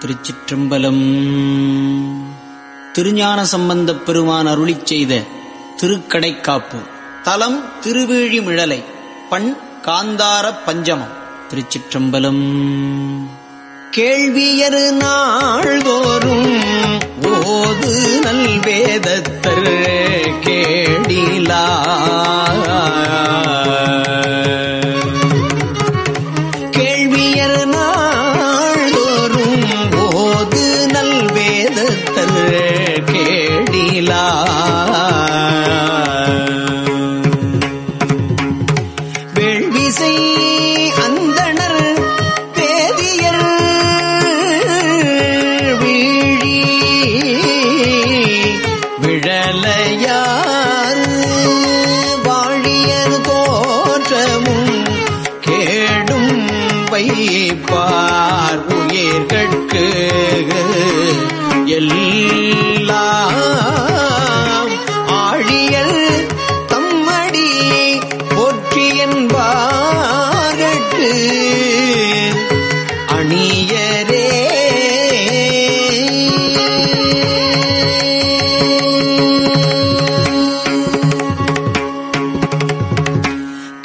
திருச்சிற்றம்பலம். திருஞான சம்பந்தப் பெருமான் அருளிச் செய்த திருக்கடைக்காப்பு. தலம் திருவேழிமிழலை பண் காந்தார பஞ்சமம். திருச்சிற்றம்பலம். கேள்வியரு நாள்தோறும் ஓது நல்வேதத்தரு. Hari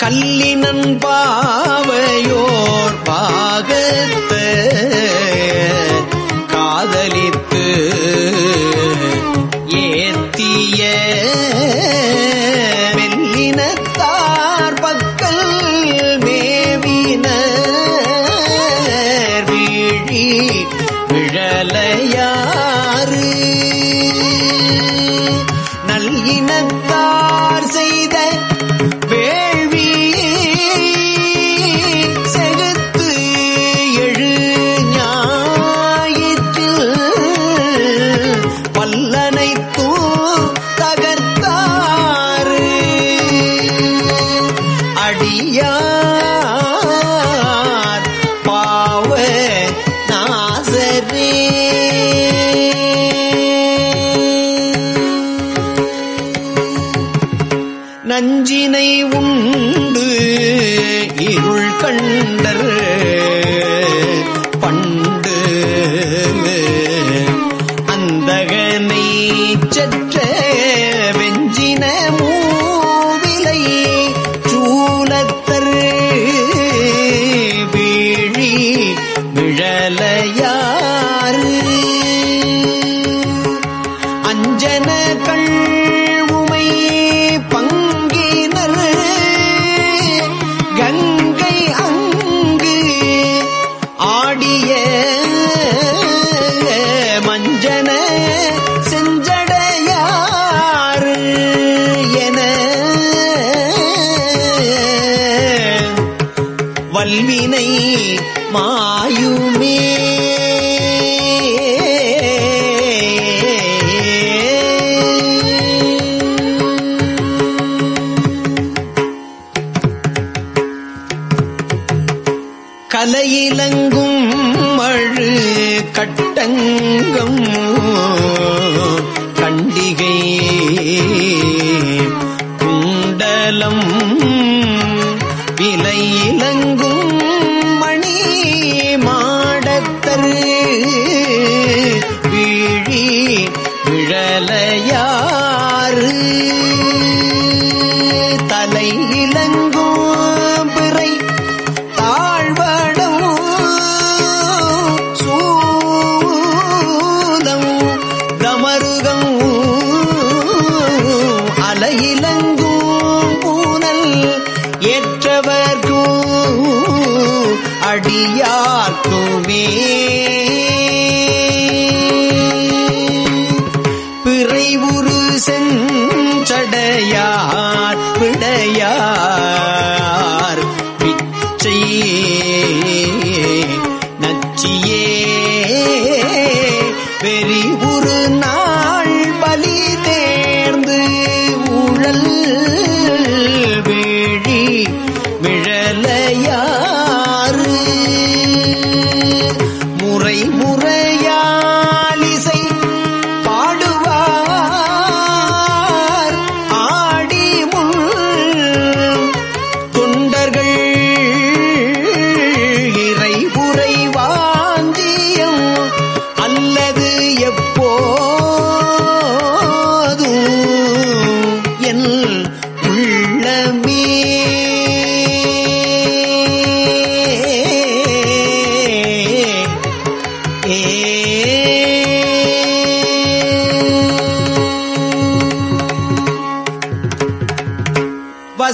கல்லினன் பாவையோர் பாகத்த காதலித்து ஏத்திய மெல்லினத்தார் பக்கல் மேவின வீழி விழலையாறு. நல்லினத்தார் அஞ்சன கண்வுமை பங்கினர். கங்கை அங்கு ஆடிய மஞ்சன செஞ்சடையாறு என. வல்வினை மாயுமே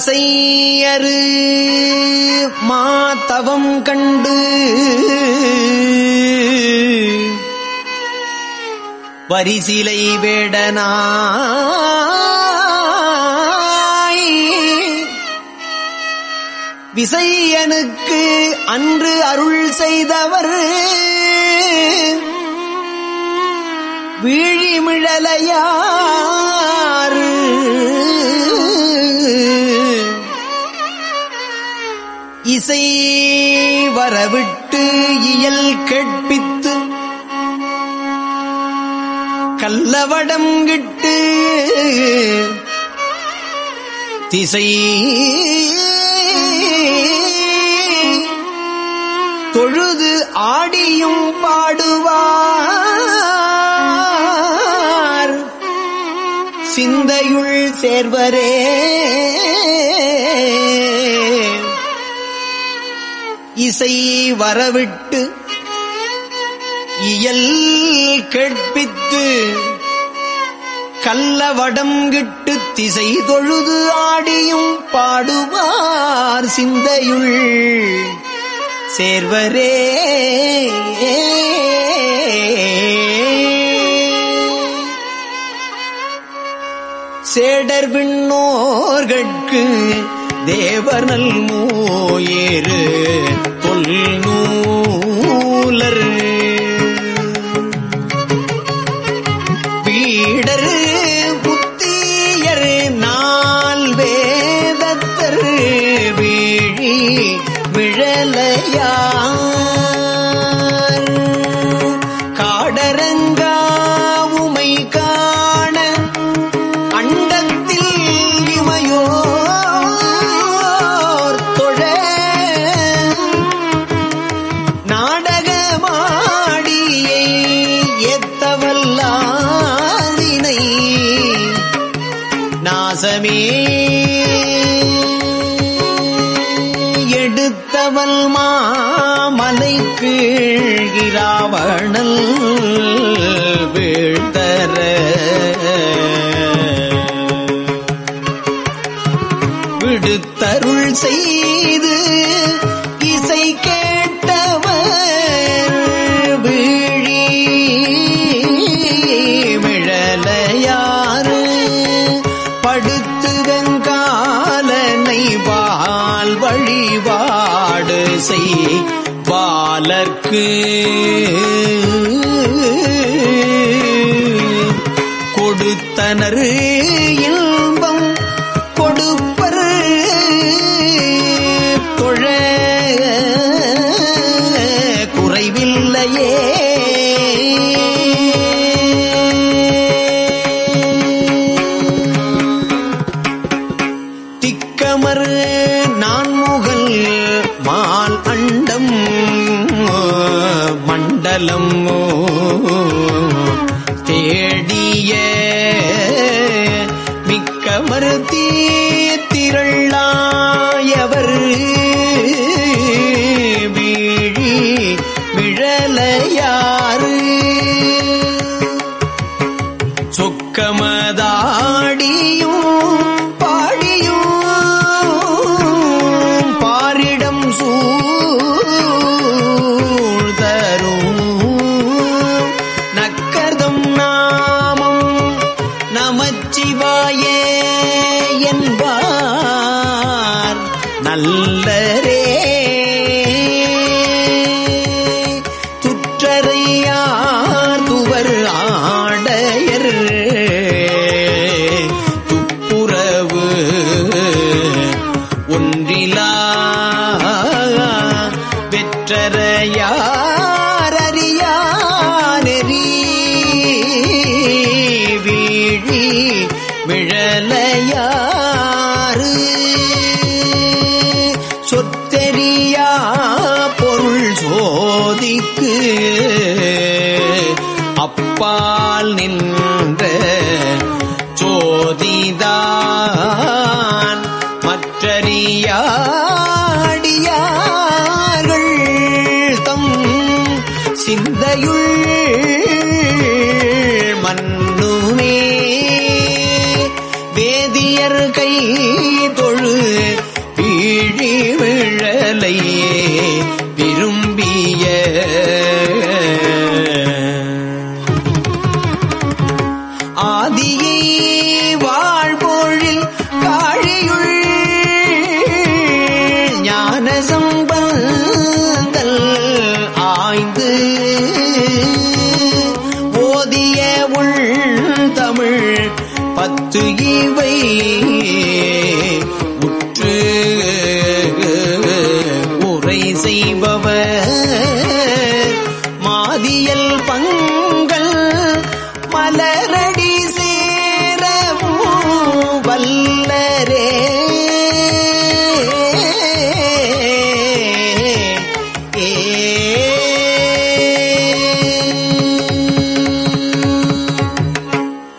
பசையரு மாதவம் கண்டு வரிசிலை வேடனாய் விசையனுக்கு அன்று அருள் செய்தவர் வீழிமிழலையாறு இசை வரவிட்டு இயல் கேட்பித்து கல்லவடம் கிட்டு திசை தொழுது ஆடியும் பாடுவார். சிந்தையுள் சேர்வரே. இசை வரவிட்டு இயல் கேட்பித்து கல்லவடம் கிட்டு திசை தொழுது ஆடியும் பாடுவார் சிந்தையுள். சேர்வரே. சேடர் விண்ணோர்கட்கு தேவனல் மூயேறு வழிபாடு செய் பாலர்க்கு. கொடுத்தனர் அப்பால் நின் இவை உற்று உரை செய்பவர். மாதியல் பங்கள் மலரடி சேரவும் வல்லரே.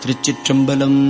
திருச்சிற்றம்பலம்